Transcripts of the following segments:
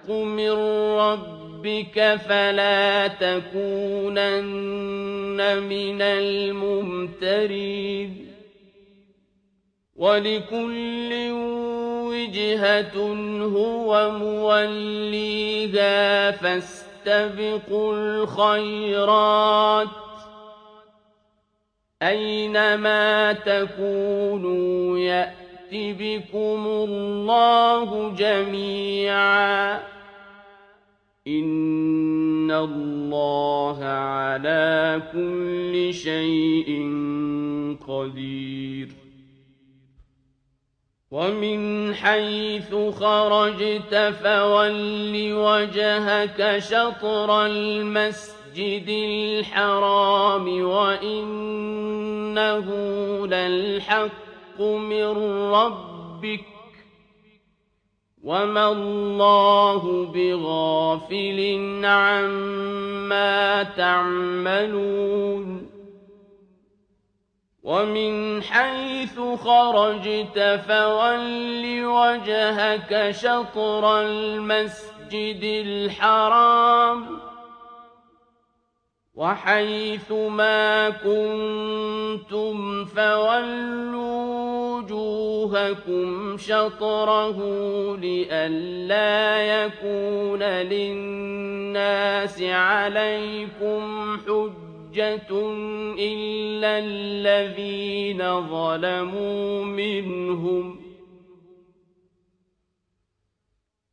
الحق من ربك فلا تكونن من الممترين ولكل وجهة هو موليها فاستبقوا الخيرات أينما تكونوا يأتي بكم الله جميعا. إن الله على كل شيء قدير. ومن حيث خرجت فول وجهك شطر المسجد الحرام وإنه للحق من ربك وما الله بغافل عما تعملون ومن حيث خرجت فول وجهك شطر المسجد الحرام وحيث ما كنتم فولوا وجوهكم شطره لئلا يكون للناس عليكم حجة إلا الذين ظلموا منهم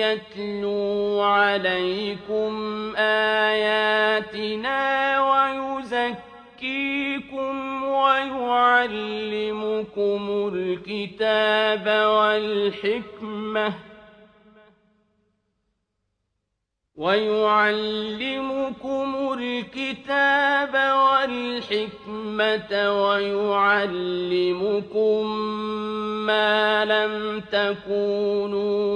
يتلو عليكم آياتنا ويزكيكم ويعلمكم الكتاب والحكمة ويعلمكم الكتاب والحكمة ويعلمكم ما لم تكونوا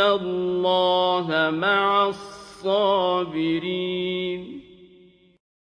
إن الله مع الصابرين